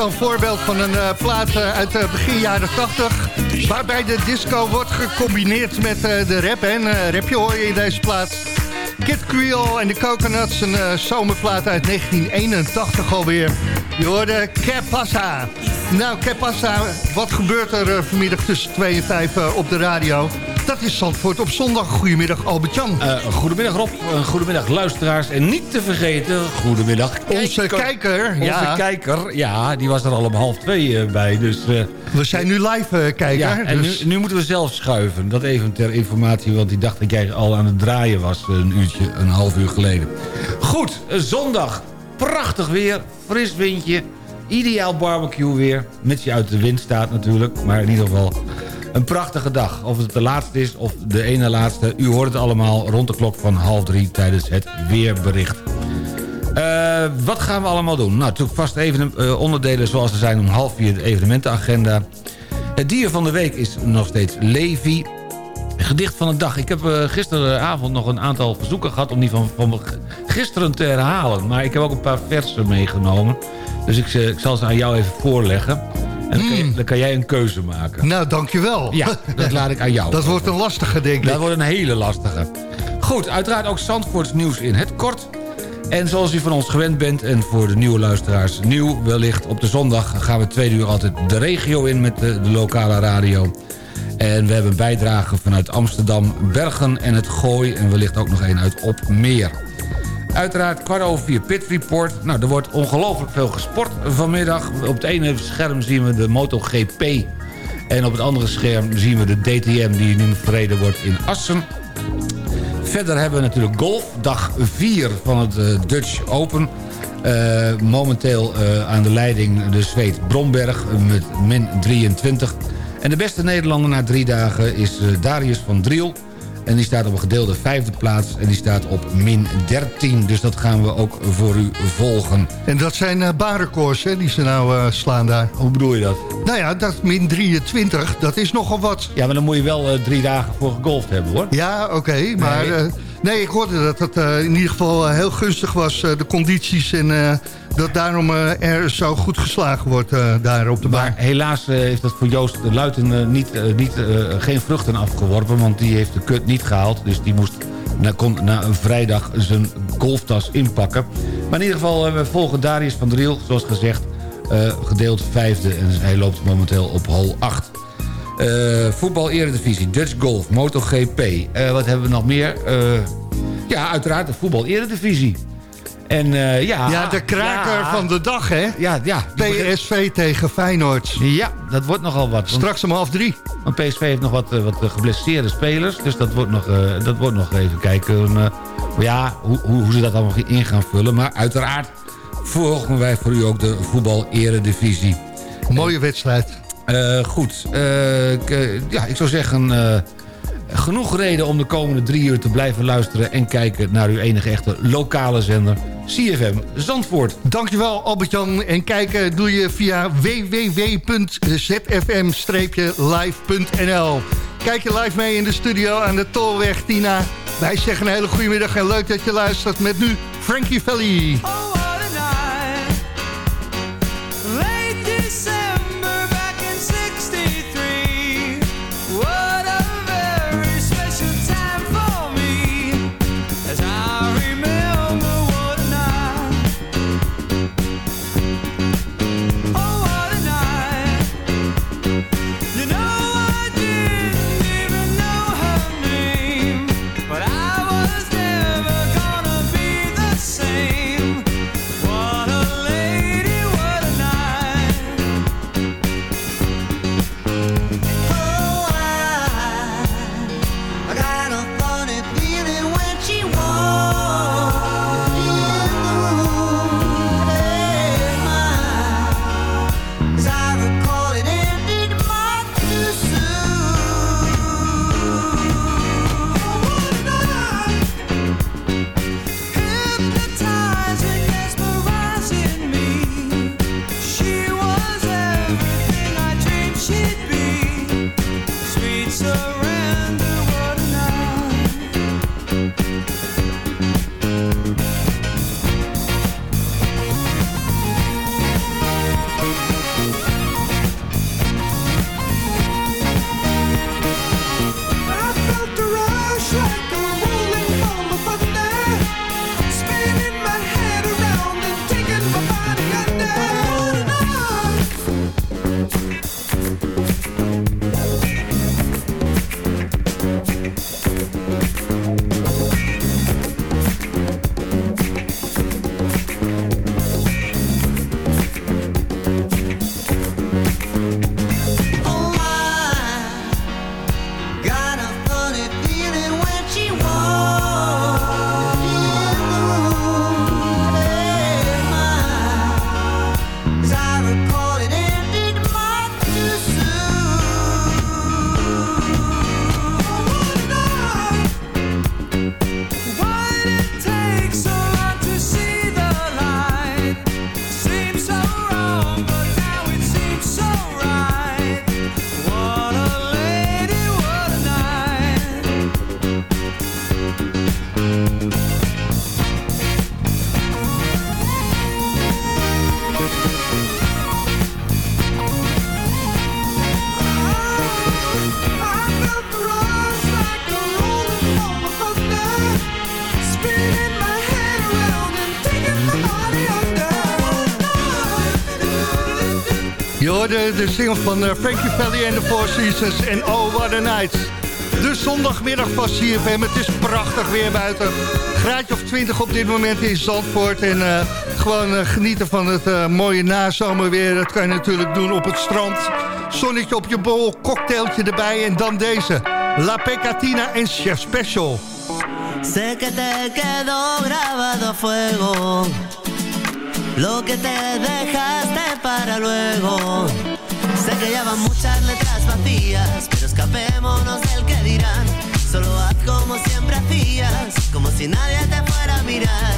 zo'n voorbeeld van een eh, plaat eh, uit eh, begin jaren 80. Waarbij de disco wordt gecombineerd met de rap. En eh, rapje hoor je in deze plaat. Kid Creole en de Coconuts, een zomerplaat uit 1981 alweer. Je hoorde Que Pasa. Nou, Pasa, wat gebeurt er vanmiddag tussen 2 en 5 eh, op de radio? Dat is Zandvoort op zondag. Goedemiddag Albert-Jan. Eh, goedemiddag Rob, uh, goedemiddag luisteraars. En niet te vergeten, goedemiddag Onze kijker, Onze ja. kijker, ja, die was er al om half twee eh, bij. Dus, eh, We zijn nu live eh, kijker. ja, en dus... nu, nu moeten we zelf schuiven. Dat even ter informatie, want die dacht dat jij al aan het draaien was eh, een uurtje, een half uur geleden. Goed, eh, zondag. Prachtig weer, fris windje. Ideaal barbecue weer. Mits je uit de wind staat natuurlijk. Maar in ieder geval een prachtige dag. Of het de laatste is of de ene laatste. U hoort het allemaal rond de klok van half drie tijdens het weerbericht. Eh, wat gaan we allemaal doen? Nou, natuurlijk vast even eh, onderdelen zoals er zijn om half vier de evenementenagenda. Het dier van de week is nog steeds Levi. Gedicht van de dag. Ik heb eh, gisteravond nog een aantal verzoeken gehad... om die van, van gisteren te herhalen. Maar ik heb ook een paar versen meegenomen. Dus ik, ik zal ze aan jou even voorleggen. En dan, kan je, dan kan jij een keuze maken. Nou, dankjewel. Ja, dat laat ik aan jou. Dat wordt een lastige, denk ik. Dat wordt een hele lastige. Goed, uiteraard ook Zandvoorts nieuws in het kort. En zoals u van ons gewend bent, en voor de nieuwe luisteraars nieuw wellicht... op de zondag gaan we twee uur altijd de regio in met de, de lokale radio. En we hebben een bijdrage vanuit Amsterdam, Bergen en het Gooi... en wellicht ook nog een uit Opmeer. Uiteraard kwart over vier Pit Report. Nou, er wordt ongelooflijk veel gesport vanmiddag. Op het ene scherm zien we de MotoGP... en op het andere scherm zien we de DTM die nu verreden wordt in Assen. Verder hebben we natuurlijk golf, dag 4 van het eh, Dutch Open. Eh, momenteel eh, aan de leiding de Zweed Bromberg met min 23. En de beste Nederlander na drie dagen is Darius van Driel. En die staat op een gedeelde vijfde plaats en die staat op min 13. Dus dat gaan we ook voor u volgen. En dat zijn baanrecords hè, die ze nou eh, slaan daar. Hoe bedoel je dat? Nou ja, dat min 23, dat is nogal wat. Ja, maar dan moet je wel eh, drie dagen voor gegolfd hebben hoor. Ja, oké, maar... Nee. nee, ik hoorde dat het eh, in ieder geval heel gunstig was, de condities... en dat daarom eh, er zo goed geslagen wordt eh, daar op de baan. Maar helaas eh, heeft dat voor Joost Luiten niet, niet, geen vruchten afgeworpen... want die heeft de kut niet gehaald. Dus die moest na, kon na een vrijdag zijn golftas inpakken. Maar in ieder geval, we volgen Darius van Driel, zoals gezegd... gedeeld vijfde en hij loopt momenteel op hole 8. Eh, voetbal Eredivisie, Dutch Golf, MotoGP. Eh, wat hebben we nog meer? Ja, uiteraard de voetbal Eredivisie. En eh, ja... ja, de kraker ja, van de dag, hè? Ja, ja. PSV tegen Feyenoord. Ja, dat wordt nogal wat. Straks om half drie. want PSV heeft nog wat, eh, wat eh, geblesseerde spelers. Dus dat wordt nog, dat wordt nog even kijken. ja, hoe, hoe, hoe ze dat allemaal in gaan vullen. Maar uiteraard volgen wij voor u ook de voetbal-eredivisie. Mooie wedstrijd. Goed, ja, ik zou zeggen... genoeg reden om de komende drie uur te blijven luisteren... en kijken naar uw enige echte lokale zender, CFM Zandvoort. Dankjewel Albert-Jan. En kijken doe je via www.zfm-live.nl Kijk je live mee in de studio aan de Tolweg, Tina. Wij zeggen een hele goede middag en leuk dat je luistert met nu Frankie Valli. De single van eh, Frankie Valli en de Four Seasons en Oh What a Night. De zondagmiddag van CFM, het is prachtig weer buiten. Graadje of 20 op dit moment in Zandvoort. En eh, gewoon eh, genieten van het eh, mooie nazomerweer. Dat kan je natuurlijk doen op het strand. Zonnetje op je bol, cocktailtje erbij en dan deze. La Pecatina en Chef Special. Sé que te quedó grabado fuego Lo que te dejaste para luego. Sé que ya van muchas letras vacías Pero escapémonos del que dirán. Solo haz como siempre hacías Como si nadie te fuera a mirar.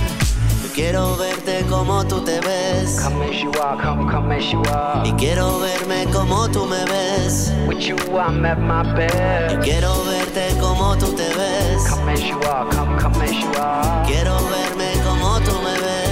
Yo quiero verte como tú te ves. Come as you are, come, come as you are. Y quiero verme como tú me ves. With you, I'm at my best. Y quiero verte como tú te ves. Come as you are, come, come as you are. Quiero verme como tú me ves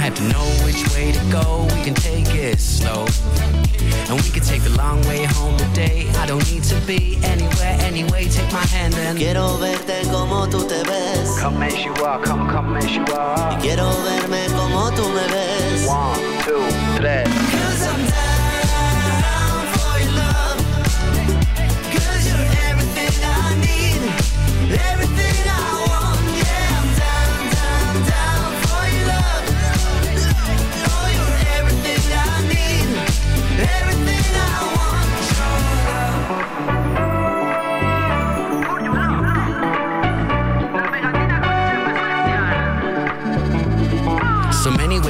We don't have to know which way to go, we can take it slow. And we can take the long way home today. I don't need to be anywhere anyway, take my hand and Quiero verte como tú te ves. Come as you are, come, come as you are. Quiero verme como tú me ves. One, two, three.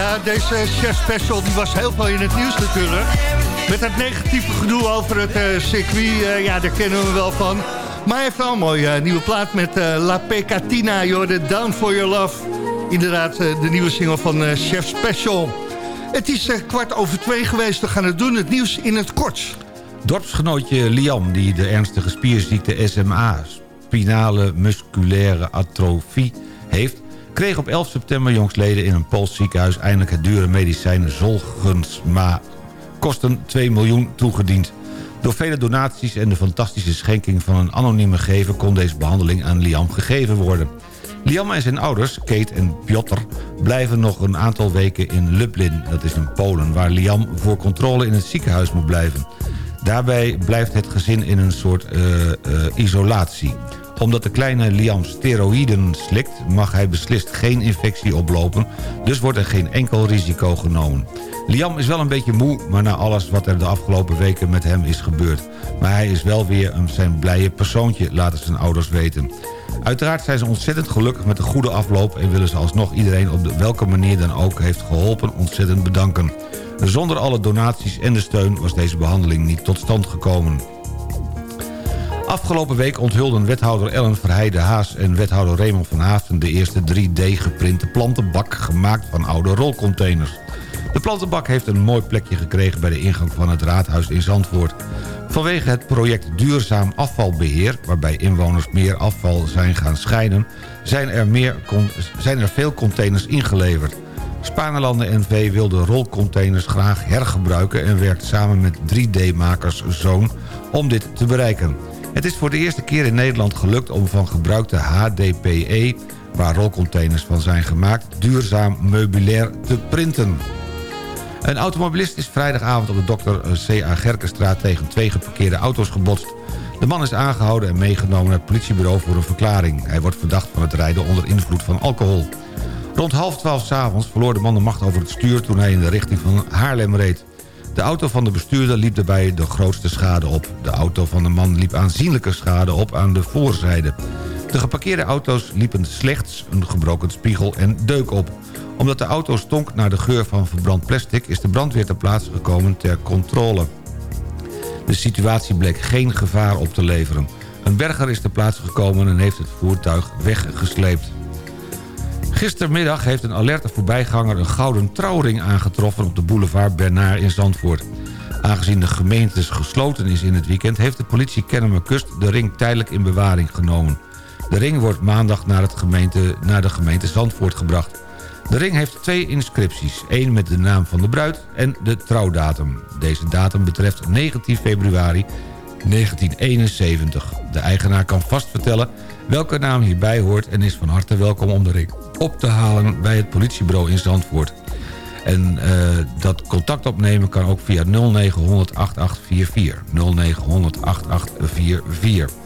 Ja, deze Chef Special was heel veel in het nieuws natuurlijk. Met het negatieve gedoe over het eh, circuit, eh, ja, daar kennen we wel van. Maar hij heeft wel een mooie eh, nieuwe plaat met La Pecatina, joh, Down For Your Love. Inderdaad, de nieuwe single van Chef Special. Het is kwart over twee geweest, we gaan het doen, het nieuws in het kort. Dorpsgenootje Liam, die de ernstige spierziekte SMA... spinale musculaire atrofie heeft... kreeg op 11 september jongsleden in een Pools ziekenhuis... eindelijk het dure medicijn Zolgensma. Kosten 2 miljoen toegediend. Door vele donaties en de fantastische schenking van een anonieme gever... kon deze behandeling aan Liam gegeven worden. Liam en zijn ouders, Kate en Piotr, blijven nog een aantal weken in Lublin. Dat is in Polen, waar Liam voor controle in het ziekenhuis moet blijven. Daarbij blijft het gezin in een soort eh, eh, isolatie. Omdat de kleine Liam steroïden slikt... mag hij beslist geen infectie oplopen... dus wordt er geen enkel risico genomen. Liam is wel een beetje moe, maar na alles wat er de afgelopen weken met hem is gebeurd. Maar hij is wel weer een zijn blije persoontje, laten zijn ouders weten. Uiteraard zijn ze ontzettend gelukkig met de goede afloop... en willen ze alsnog iedereen op de welke manier dan ook heeft geholpen ontzettend bedanken. Zonder alle donaties en de steun was deze behandeling niet tot stand gekomen. Afgelopen week onthulden wethouder Ellen Verheijde Haas en wethouder Raymond van Haften... de eerste 3D-geprinte plantenbak gemaakt van oude rolcontainers. De plantenbak heeft een mooi plekje gekregen bij de ingang van het raadhuis in Zandvoort. Vanwege het project Duurzaam Afvalbeheer... waarbij inwoners meer afval zijn gaan scheiden... zijn er, meer zijn er veel containers ingeleverd. Spaarlanden NV wil de rolcontainers graag hergebruiken... en werkt samen met 3D-makers Zoon om dit te bereiken. Het is voor de eerste keer in Nederland gelukt om van gebruikte HDPE... waar rolcontainers van zijn gemaakt, duurzaam meubilair te printen. Een automobilist is vrijdagavond op de Dr. C.A. Gerkenstraat... tegen twee geparkeerde auto's gebotst. De man is aangehouden en meegenomen naar het politiebureau voor een verklaring. Hij wordt verdacht van het rijden onder invloed van alcohol. Rond half twaalf s'avonds verloor de man de macht over het stuur... toen hij in de richting van Haarlem reed. De auto van de bestuurder liep daarbij de grootste schade op. De auto van de man liep aanzienlijke schade op aan de voorzijde. De geparkeerde auto's liepen slechts een gebroken spiegel en deuk op. Omdat de auto stonk naar de geur van verbrand plastic... is de brandweer ter plaatse gekomen ter controle. De situatie bleek geen gevaar op te leveren. Een berger is ter plaatse gekomen en heeft het voertuig weggesleept. Gistermiddag heeft een alerte voorbijganger een gouden trouwring aangetroffen... op de boulevard Bernard in Zandvoort. Aangezien de gemeente gesloten is in het weekend... heeft de politie Kennemerkust de ring tijdelijk in bewaring genomen. De ring wordt maandag naar, het gemeente, naar de gemeente Zandvoort gebracht. De ring heeft twee inscripties. één met de naam van de bruid en de trouwdatum. Deze datum betreft 19 februari 1971. De eigenaar kan vast vertellen welke naam hierbij hoort... en is van harte welkom om de ring op te halen bij het politiebureau in Zandvoort. En uh, dat contact opnemen kan ook via 0900 8844. 0900 8844.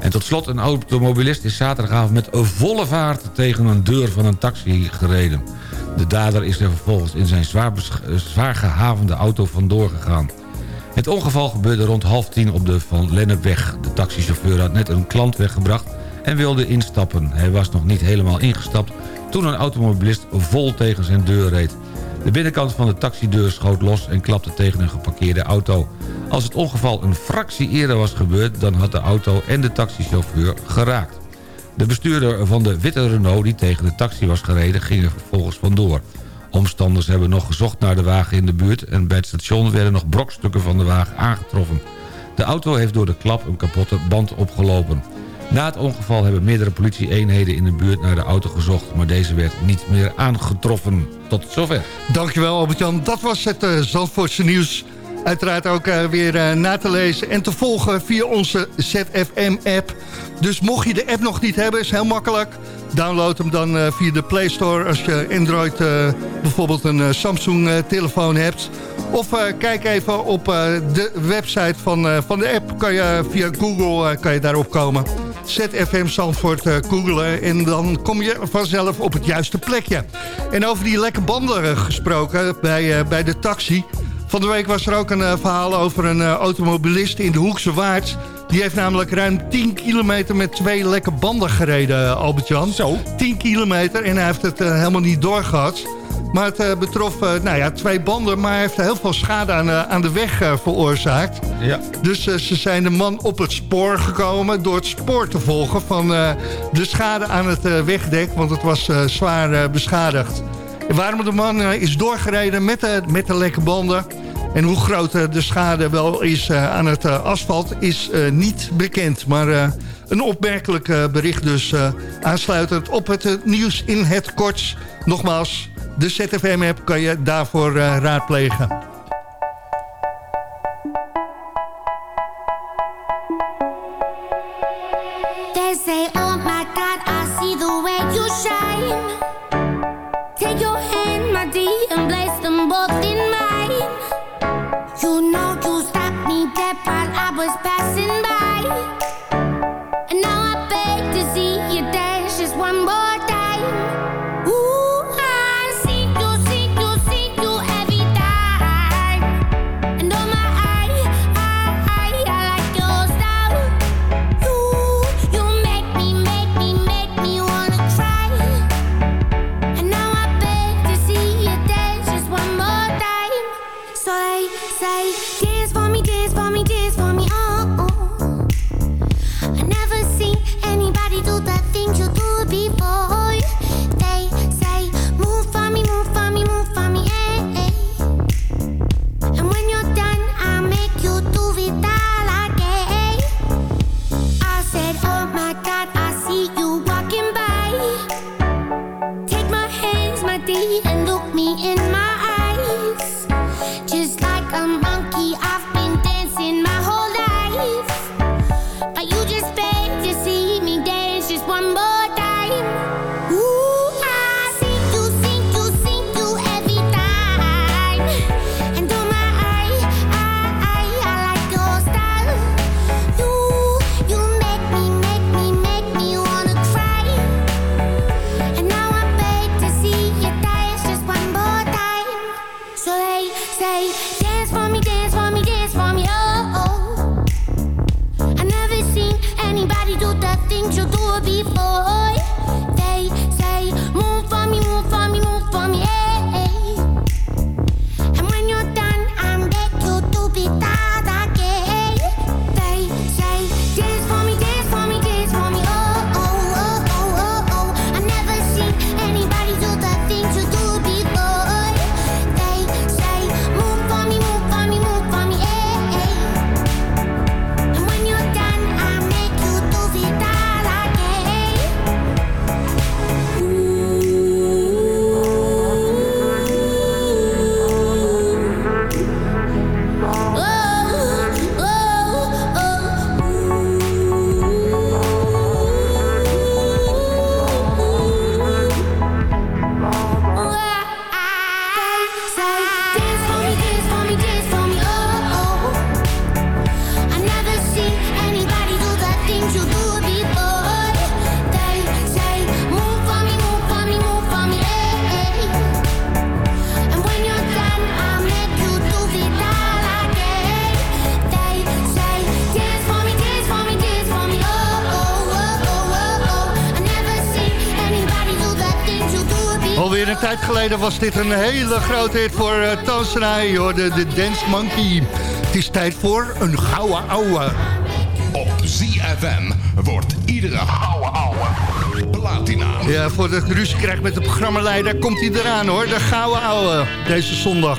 En tot slot, een automobilist is zaterdagavond met volle vaart... tegen een deur van een taxi gereden. De dader is er vervolgens in zijn zwaar, zwaar gehavende auto vandoor gegaan. Het ongeval gebeurde rond half tien op de Van Lennepweg. De taxichauffeur had net een klant weggebracht en wilde instappen. Hij was nog niet helemaal ingestapt toen een automobilist vol tegen zijn deur reed. De binnenkant van de taxideur schoot los en klapte tegen een geparkeerde auto. Als het ongeval een fractie eerder was gebeurd... dan had de auto en de taxichauffeur geraakt. De bestuurder van de witte Renault die tegen de taxi was gereden... ging er vervolgens vandoor. Omstanders hebben nog gezocht naar de wagen in de buurt... en bij het station werden nog brokstukken van de wagen aangetroffen. De auto heeft door de klap een kapotte band opgelopen. Na het ongeval hebben meerdere politieeenheden in de buurt naar de auto gezocht... maar deze werd niet meer aangetroffen. Tot zover. Dankjewel Albert-Jan. Dat was het uh, Zandvoortse nieuws. Uiteraard ook uh, weer uh, na te lezen en te volgen via onze ZFM-app. Dus mocht je de app nog niet hebben, is heel makkelijk. Download hem dan via de Play Store als je Android bijvoorbeeld een Samsung-telefoon hebt. Of kijk even op de website van, van de app. Kan je, via Google kan je daarop komen. ZFM Zandvoort uh, googelen en dan kom je vanzelf op het juiste plekje. En over die lekke banden uh, gesproken bij, uh, bij de taxi. Van de week was er ook een verhaal over een automobilist in de Hoekse Waard. Die heeft namelijk ruim 10 kilometer met twee lekke banden gereden, Albert-Jan. Zo? 10 kilometer en hij heeft het helemaal niet doorgehad. Maar het uh, betrof uh, nou ja, twee banden, maar heeft heel veel schade aan, uh, aan de weg veroorzaakt. Ja. Dus ze zijn de man op het spoor gekomen door het spoor te volgen van de schade aan het wegdek, want het was zwaar beschadigd. En waarom de man is doorgereden met de, met de lekke banden en hoe groot de schade wel is aan het asfalt is niet bekend. Maar een opmerkelijk bericht dus aansluitend op het nieuws in het kort. Nogmaals, de ZFM-app kan je daarvoor uh, raadplegen. Geleden was dit een hele grote hit voor uh, joh, de, de Dance Monkey. Het is tijd voor een gouden ouwe. Op ZFM wordt iedere gouden ouwe platina. Ja, voordat ik ruzie krijg met de programmaleider, komt hij eraan hoor. De gouden ouwe, deze zondag.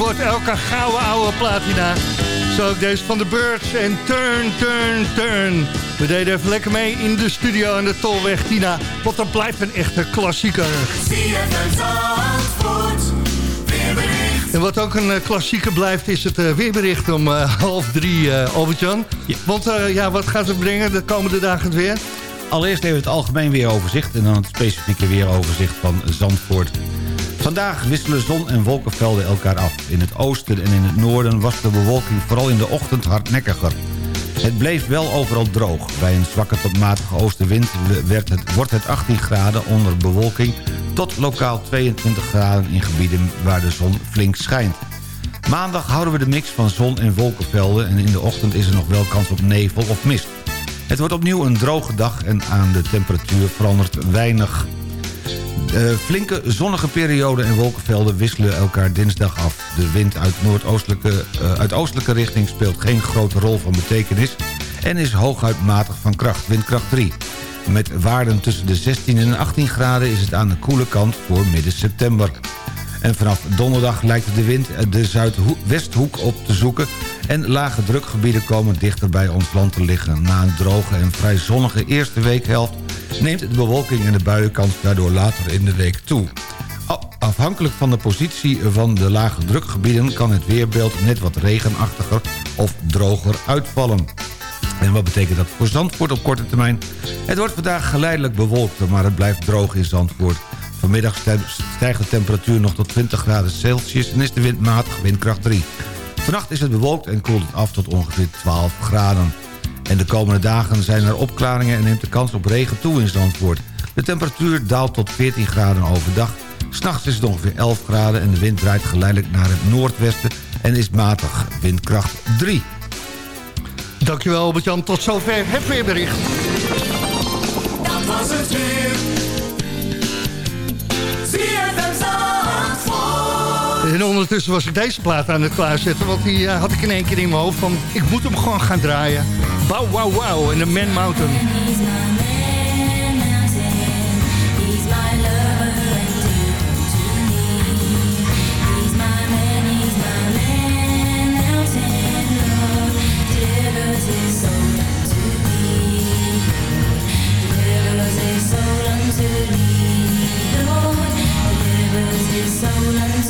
Wordt elke gouden oude platina. Zo ook deze van de Birds en Turn, Turn, Turn. We deden even lekker mee in de studio aan de Tolweg Tina. Want dat blijft een echte klassieker. En wat ook een eh, klassieker blijft is het eh, weerbericht om eh, half drie, eh Albert-Jan. Want ja, wat gaat het brengen de komende dagen het weer? Allereerst even het algemeen weeroverzicht... en dan het specifieke weeroverzicht van Zandvoort. Vandaag wisselen zon en wolkenvelden elkaar af. In het oosten en in het noorden was de bewolking vooral in de ochtend hardnekkiger. Het bleef wel overal droog. Bij een zwakke tot matige oostenwind werd het, wordt het 18 graden onder bewolking... tot lokaal 22 graden in gebieden waar de zon flink schijnt. Maandag houden we de mix van zon en wolkenvelden... en in de ochtend is er nog wel kans op nevel of mist. Het wordt opnieuw een droge dag en aan de temperatuur verandert weinig. De flinke zonnige perioden en wolkenvelden wisselen elkaar dinsdag af. De wind uit, noordoostelijke, eh, uit oostelijke richting speelt geen grote rol van betekenis... en is hooguit matig van kracht, windkracht 3. Met waarden tussen de 16 en 18 graden is het aan de koele kant voor midden september. En vanaf donderdag lijkt de wind de zuidwesthoek op te zoeken... En lage drukgebieden komen dichter bij ons land te liggen. Na een droge en vrij zonnige eerste weekhelft... neemt de bewolking en de buienkans daardoor later in de week toe. Afhankelijk van de positie van de lage drukgebieden... kan het weerbeeld net wat regenachtiger of droger uitvallen. En wat betekent dat voor Zandvoort op korte termijn? Het wordt vandaag geleidelijk bewolkt, maar het blijft droog in Zandvoort. Vanmiddag stij- stijgt de temperatuur nog tot 20 graden Celsius... en is de wind matig, windkracht 3. Vannacht is het bewolkt en koelt het af tot ongeveer 12 graden. En de komende dagen zijn er opklaringen en neemt de kans op regen toe in Zandvoort. De temperatuur daalt tot 14 graden overdag. S'nachts is het ongeveer 11 graden en de wind draait geleidelijk naar het noordwesten... en is matig, windkracht 3. Dankjewel Albert-Jan, tot zover het weerbericht. Dat was het weer. En ondertussen was ik deze plaat aan het klaarzetten... want die eh, had ik in één keer in mijn hoofd van... ik moet hem gewoon gaan draaien. Wauw, wauw, wauw. En de Man Mountain.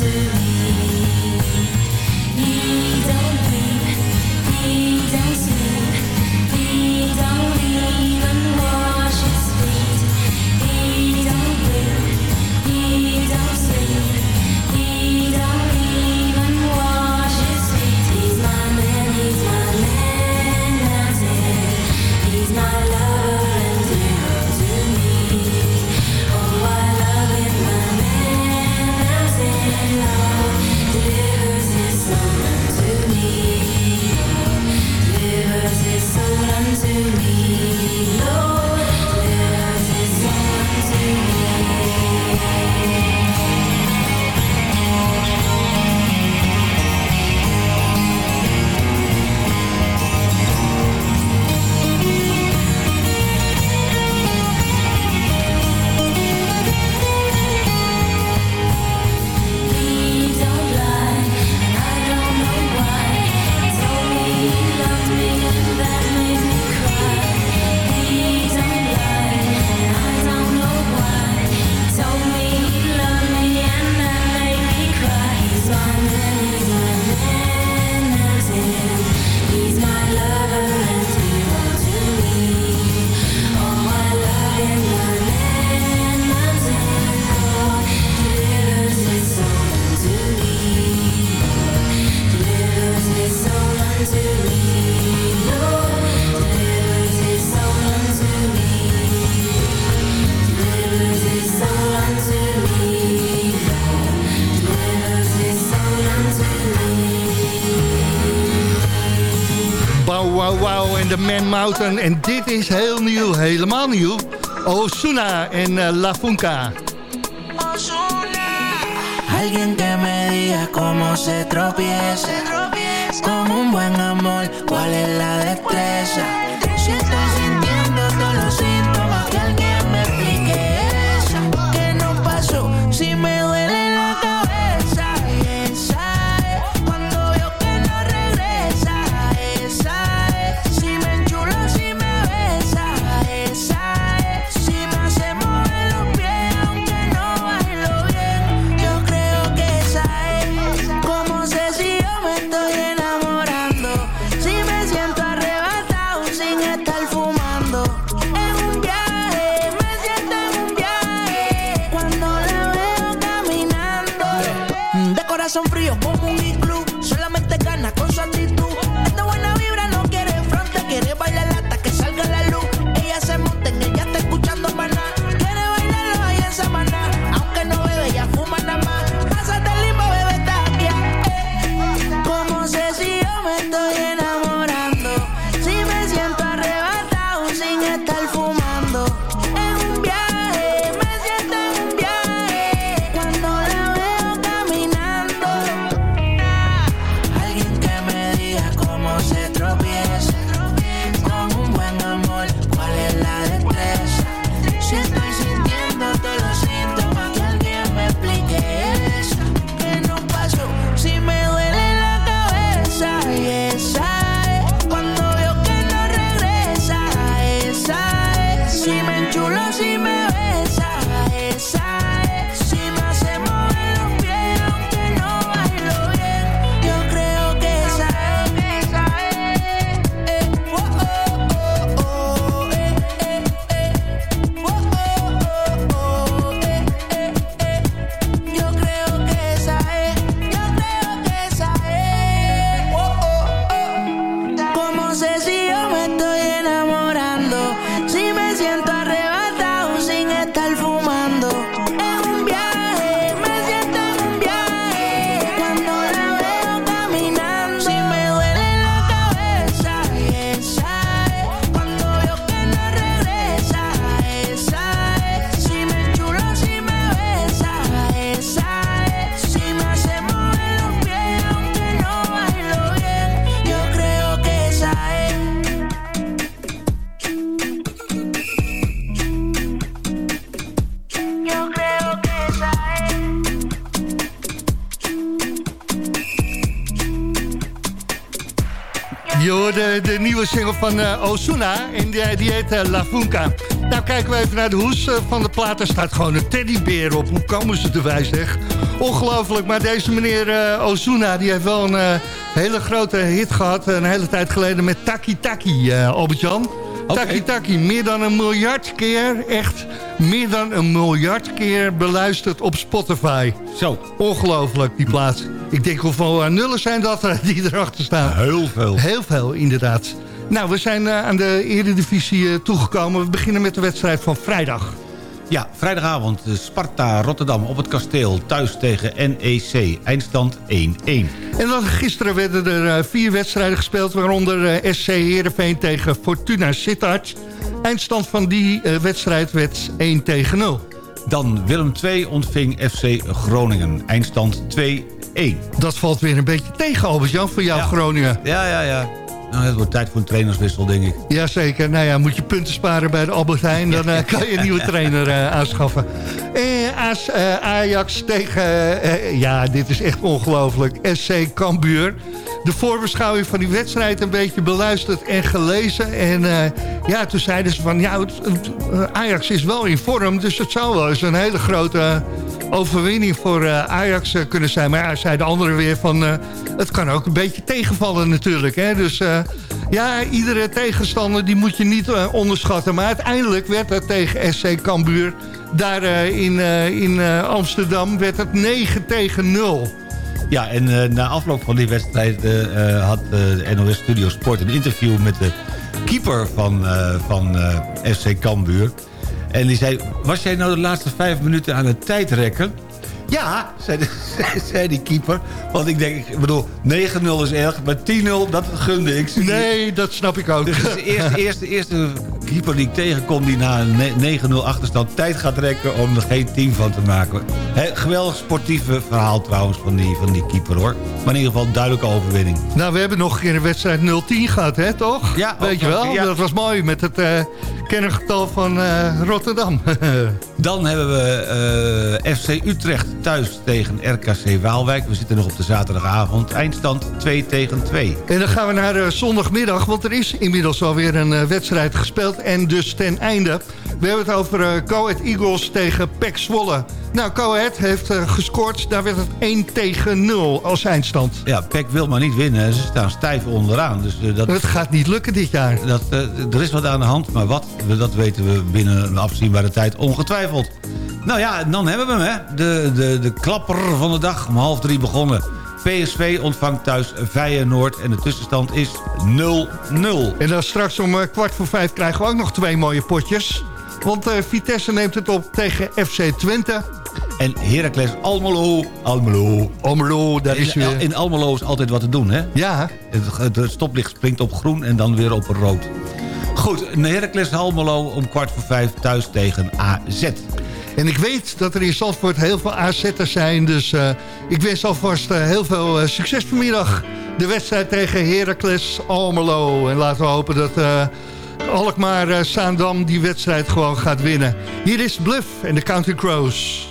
Wauw, En dit is heel nieuw, helemaal nieuw. Osuna en eh, La Funka. Alguien que me diga cómo se tropieza Con un buen amor, cuál es la destreza van eh, Ozuna en die, die heet eh, La Funka. Nou kijken we even naar de hoes eh, van de plaat. Er staat gewoon een teddybeer op. Hoe komen ze erbij zeg? Ongelooflijk, maar deze meneer Ozuna die heeft wel een hele grote hit gehad... een hele tijd geleden met Taki Taki, Albert-Jan. Taki Taki, meer dan een miljard keer, echt meer dan een miljard keer beluisterd op Spotify. Zo. Ongelooflijk, die plaats. Ik denk hoeveel nullen zijn dat er die erachter staan. Heel veel. Heel veel, inderdaad. Nou, we zijn eh, aan de Eredivisie eh, toegekomen. We beginnen met de wedstrijd van vrijdag. Ja, vrijdagavond eh, Sparta Rotterdam op het kasteel. Thuis tegen NEC. Eindstand 1-1. En dan gisteren werden er vier wedstrijden gespeeld... waaronder SC Heerenveen tegen Fortuna Sittard. Eindstand van die wedstrijd werd 1 tegen 0. Dan Willem II ontving FC Groningen. Eindstand 2-1. Dat valt weer een beetje tegen, Albert-Jan, voor jou Ja. Groningen. Ja, ja, ja. Nou, het wordt tijd voor een trainerswissel, denk ik. Jazeker. Nou ja, moet je punten sparen bij de Albert Heijn... dan eh, kan je een nieuwe trainer eh, aanschaffen. Eh, AS, eh, Ajax tegen... ja, dit is echt ongelooflijk. SC Cambuur. De voorbeschouwing van die wedstrijd een beetje beluisterd en gelezen. En ja, toen zeiden ze van... ja, het- het, Ajax is wel in vorm... dus het zou wel eens een hele grote overwinning voor eh, Ajax eh, kunnen zijn. Maar ja, zei de andere weer van... eh, het kan ook een beetje tegenvallen natuurlijk. Hè? Dus ja, iedere tegenstander die moet je niet onderschatten. Maar uiteindelijk werd het tegen SC Cambuur... daar in, in Amsterdam werd het 9 tegen 0. Ja, en na afloop van die wedstrijd had de NOS Studio Sport een interview met de keeper van, van FC Cambuur. En die zei, was jij nou de laatste vijf minuten aan het tijdrekken? Ja, zei, de, zei die keeper. Want ik denk, ik bedoel, 9-0 is erg, maar 10-0, dat gunde ik. Nee, dat snap ik ook. Dus de eerste, eerste, eerste keeper die ik tegenkom die na een ne- 9-0 achterstand tijd gaat rekken om er geen team van te maken. Hè, geweldig sportieve verhaal trouwens van die, van die keeper hoor. Maar in ieder geval een duidelijke overwinning. Nou, we hebben nog een keer een wedstrijd 0-10 gehad, hè, toch? Ja, Weet je wel? ja. Dat was mooi met het eh kerngetal van eh, Rotterdam. Dan hebben we eh, FC Utrecht thuis tegen RKC Waalwijk. We zitten nog op de zaterdagavond. Eindstand 2 tegen 2. En dan gaan we naar eh, zondagmiddag, want er is inmiddels alweer een eh, wedstrijd gespeeld. En dus ten einde. We hebben het over Coed Eagles tegen PEC Zwolle. Nou, Coed heeft gescoord. Daar werd het 1 tegen 0 als eindstand. Ja, PEC wil maar niet winnen. Ze staan stijf onderaan. Dus dat, Het gaat niet lukken dit jaar. dat, er is wat aan de hand. Maar wat, dat weten we binnen een afzienbare tijd ongetwijfeld. Nou ja, en dan hebben we hem, hè. De, de, de klapper van de dag. Om half drie begonnen. PSV ontvangt thuis Feyenoord. En de tussenstand is 0-0. En dan straks om eh, kwart voor vijf krijgen we ook nog twee mooie potjes. Want eh, Vitesse neemt het op tegen FC Twente. En Heracles Almelo. Almelo. Almelo, daar is weer... in Almelo is altijd wat te doen, hè? Ja, Het, het stoplicht springt op groen en dan weer op rood. Goed, Heracles Almelo om kwart voor vijf thuis tegen AZ. En ik weet dat er in Zandvoort heel veel AZ'ers zijn. Dus eh, ik wens alvast eh, heel veel eh, succes vanmiddag. De wedstrijd tegen Heracles Almelo. En laten we hopen dat Alkmaar Saandam die wedstrijd gewoon gaat winnen. Hier is Bluff en de County Crows.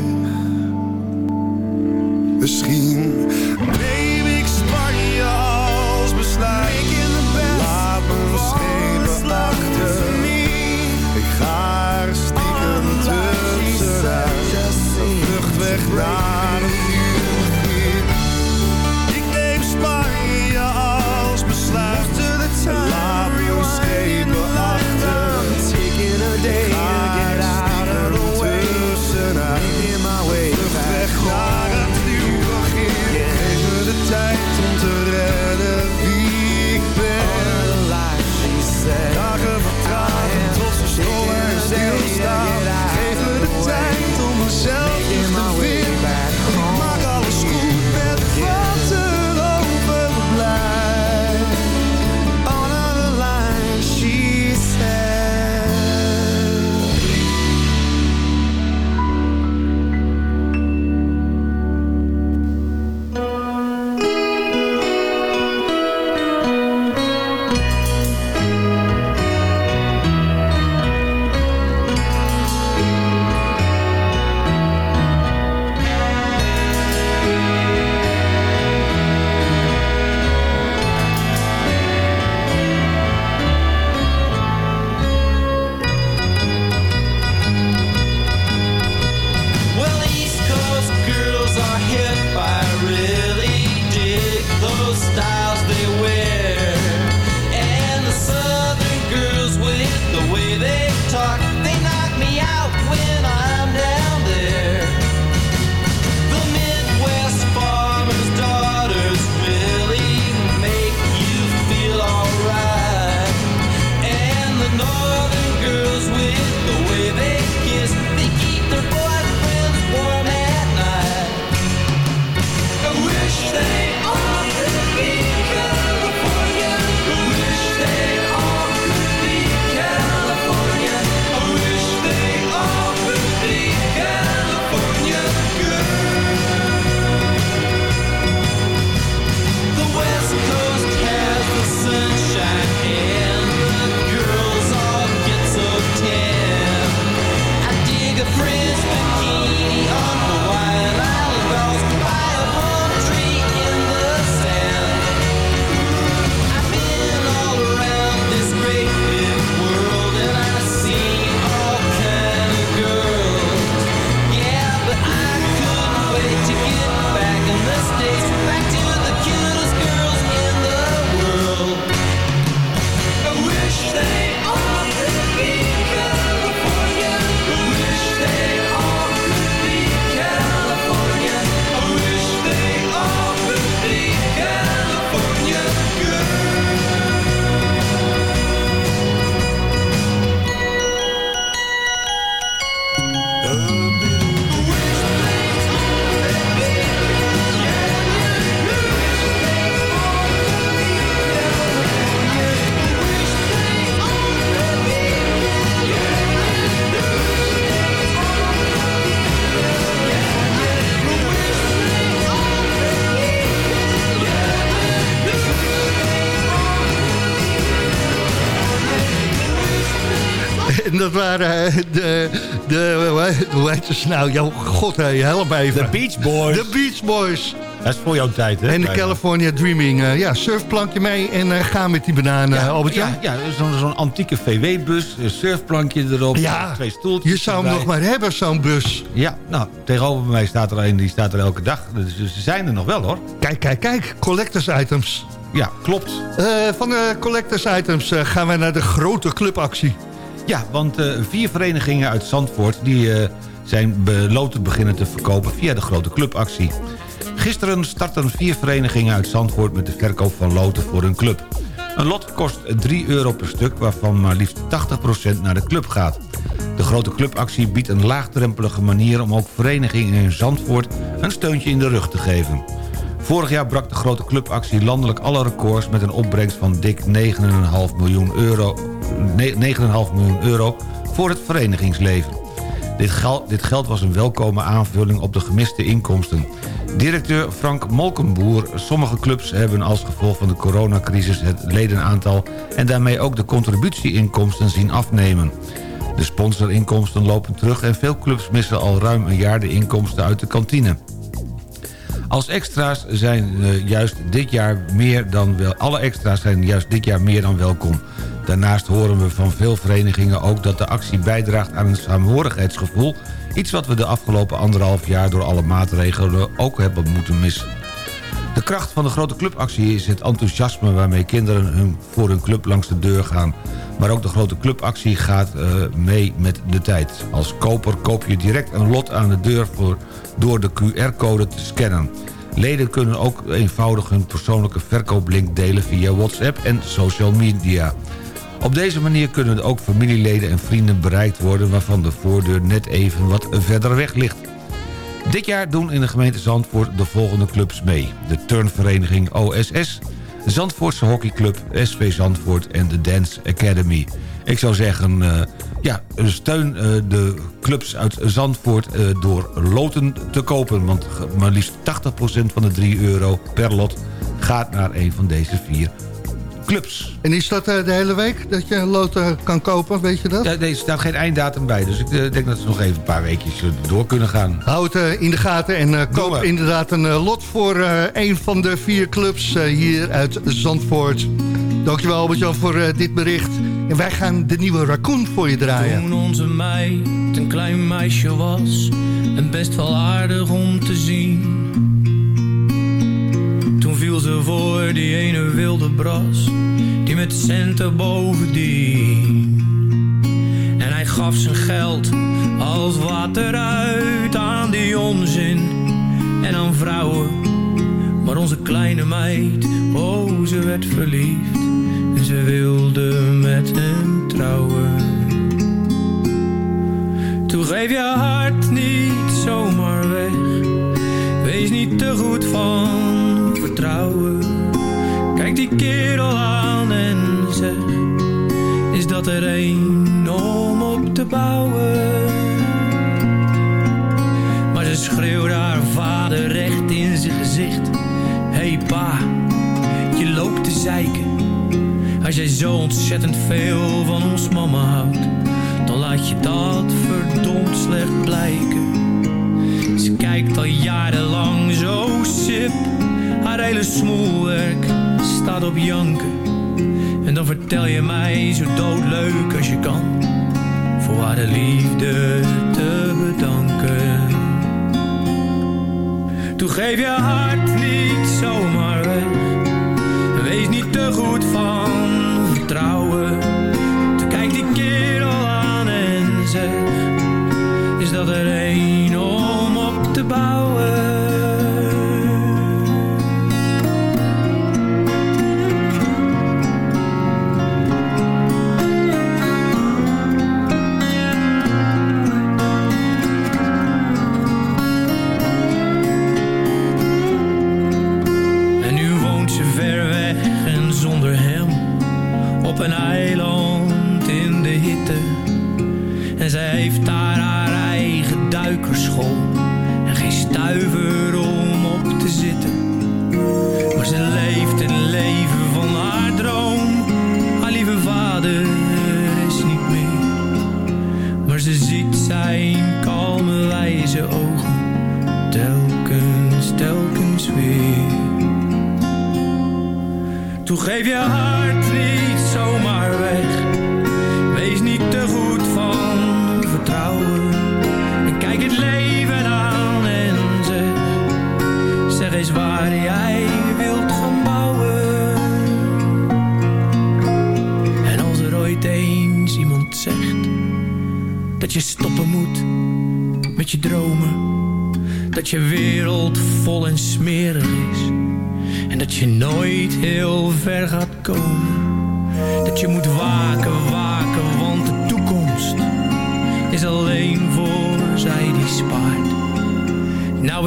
misschien. Ik Spanje als besluit. Laat me schepen achter. Ik ga er stiekem tussenuit. Een vluchtweg naar. naar eh, de, de... Hoe heet ze nou? Jouw god, eh, hey, help even. De Beach Boys. De Beach Boys. Dat is voor jouw tijd, hè? En de California Dreaming. Eh, ja, surfplankje mee en ga met die bananen, ja, Albert Ja, ja zo'n antieke VW-bus, surfplankje erop, ja, twee stoeltjes. Je zou hem nog maar hebben, zo'n bus. Ja, nou, tegenover mij staat er een, die staat er elke dag. Dus, dus ze zijn er nog wel, hoor. Kijk, kijk, kijk, collectors items. Ja, klopt. Van de collectors items gaan wij naar de grote clubactie. Ja, want eh, vier verenigingen uit Zandvoort... die eh, zijn beloten beginnen te verkopen via de grote clubactie. Gisteren startten vier verenigingen uit Zandvoort... met de verkoop van loten voor hun club. Een lot kost 3 euro per stuk... waarvan maar liefst 80% naar de club gaat. De grote clubactie biedt een laagdrempelige manier... om ook verenigingen in Zandvoort een steuntje in de rug te geven. Vorig jaar brak de grote clubactie landelijk alle records... met een opbrengst van dik 9,5 miljoen euro, ne- 9,5 miljoen euro voor het verenigingsleven. Dit, gel- dit geld was een welkome aanvulling op de gemiste inkomsten. Directeur Frank Molkenboer, sommige clubs hebben als gevolg van de coronacrisis... het ledenaantal en daarmee ook de contributieinkomsten zien afnemen. De sponsorinkomsten lopen terug en veel clubs missen al ruim een jaar de inkomsten uit de kantine. Als extra's zijn eh, juist dit jaar meer dan wel... Alle extra's zijn juist dit jaar meer dan welkom. Daarnaast horen we van veel verenigingen ook dat de actie bijdraagt aan een saamhorigheidsgevoel. Iets wat we de afgelopen anderhalf jaar door alle maatregelen ook hebben moeten missen. De kracht van de grote clubactie is het enthousiasme waarmee kinderen hun, voor hun club langs de deur gaan. Maar ook de grote clubactie gaat eh, mee met de tijd. Als koper koop je direct een lot aan de deur voor, door de QR-code te scannen. Leden kunnen ook eenvoudig hun persoonlijke verkooplink delen via WhatsApp en social media. Op deze manier kunnen ook familieleden en vrienden bereikt worden... waarvan de voordeur net even wat verder weg ligt. Dit jaar doen in de gemeente Zandvoort de volgende clubs mee. De turnvereniging OSS, Zandvoortse hockeyclub SV Zandvoort en de Dance Academy. Ik zou zeggen, eh, ja, steun eh, de clubs uit Zandvoort eh, door loten te kopen. Want maar liefst 80% van de 3 euro per lot gaat naar een van deze vier clubs. En is dat eh, de hele week dat je een lot kan kopen, weet je dat? Ja, nee, er staat geen einddatum bij, dus ik eh, denk dat ze nog even een paar weekjes eh, door kunnen gaan. Houd het in de gaten en eh, koop inderdaad een lot voor eh, een van de vier clubs eh, hier uit Zandvoort. Dankjewel Albert-Jan voor eh, dit bericht. En wij gaan de nieuwe Raccoon voor je draaien. Toen onze meid een klein meisje was En best wel aardig om te zien Voor die ene wilde bras Die met centen bovendien. En hij gaf zijn geld als water uit aan die onzin. En aan vrouwen Maar onze kleine meid, oh ze werd verliefd. En ze wilde met hem trouwen. Toen geef je hart niet zomaar weg. Wees niet te goed van vertrouwen. Kijk die kerel aan en zeg: Is dat er een om op te bouwen? Maar ze schreeuwde haar vader recht in zijn gezicht: Hey pa, je loopt te zeiken. Als jij zo ontzettend veel van ons mama houdt, dan laat je dat verdomd slecht blijken. Ze kijkt al jarenlang zo sip, haar hele smoelwerk staat op janken. En dan vertel je mij zo doodleuk als je kan, voor haar de liefde te bedanken. Toen geef je hart niet zomaar weg. Wees niet te goed van vertrouwen.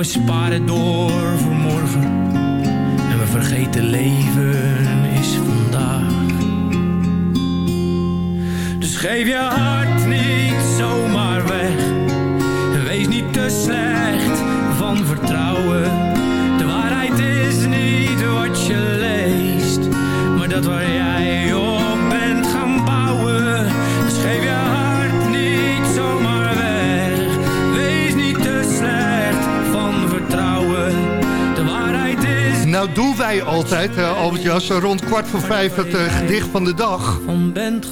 We sparen door voor morgen. En we vergeten leven is vandaag. Dus geef je Altijd, eh, Albert Jas, rond kwart voor vijf het eh, gedicht van de dag.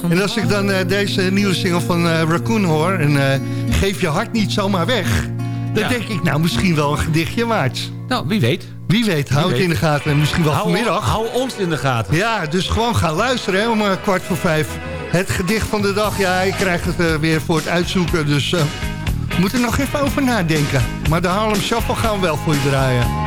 En als ik dan eh, deze nieuwe single van Raccoon hoor... en geef je hart niet zomaar weg... dan Ja. denk ik, nou, misschien wel een gedichtje waard. Nou, wie weet. Wie weet, hou Wie het in de gaten. En misschien wel Hou, vanmiddag. hou ons in de gaten. Ja, dus gewoon gaan luisteren hè, om kwart voor vijf. Het gedicht van de dag, ja, ik krijg het weer voor het uitzoeken. Dus moet er nog even over nadenken. Maar de Harlem Shuffle gaan we wel voor je draaien.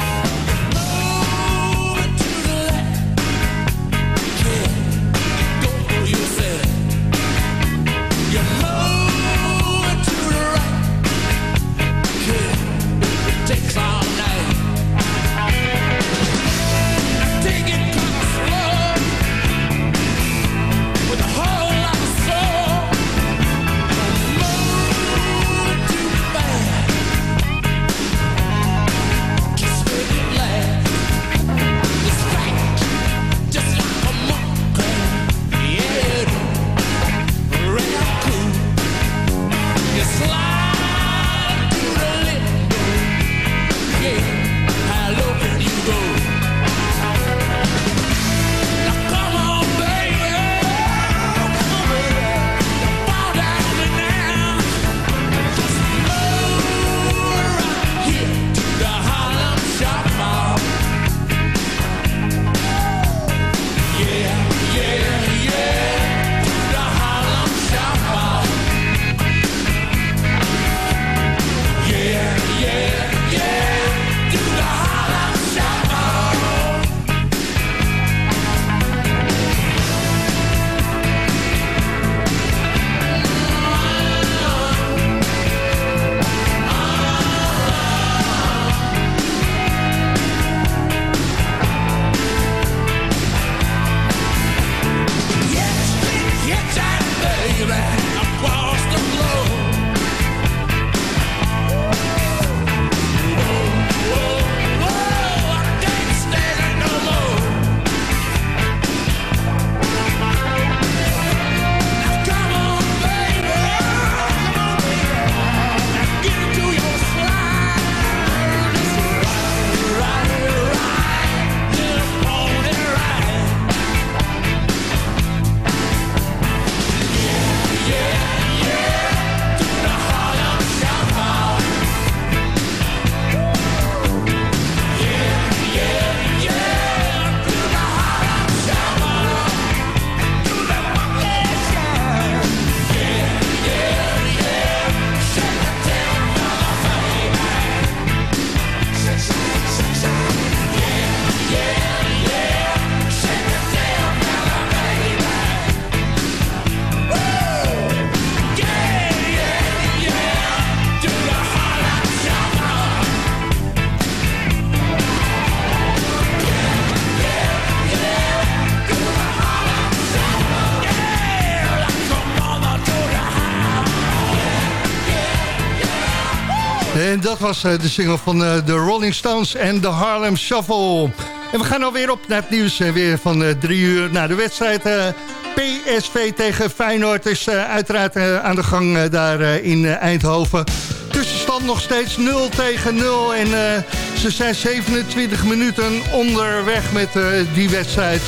Dat was eh, de single van eh, de Rolling Stones en de Harlem Shuffle. En we gaan alweer op naar het nieuws eh, weer van eh, drie uur. naar de wedstrijd eh, PSV tegen Feyenoord is eh, uiteraard eh, aan de gang eh, daar eh, in eh, Eindhoven. Tussenstand nog steeds 0 tegen 0. En eh, ze zijn 27 minuten onderweg met eh, die wedstrijd.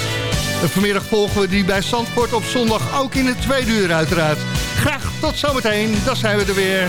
Vanmiddag volgen we die bij Zandvoort op zondag ook in het tweede uur uiteraard. Graag tot zometeen, dan zijn we er weer.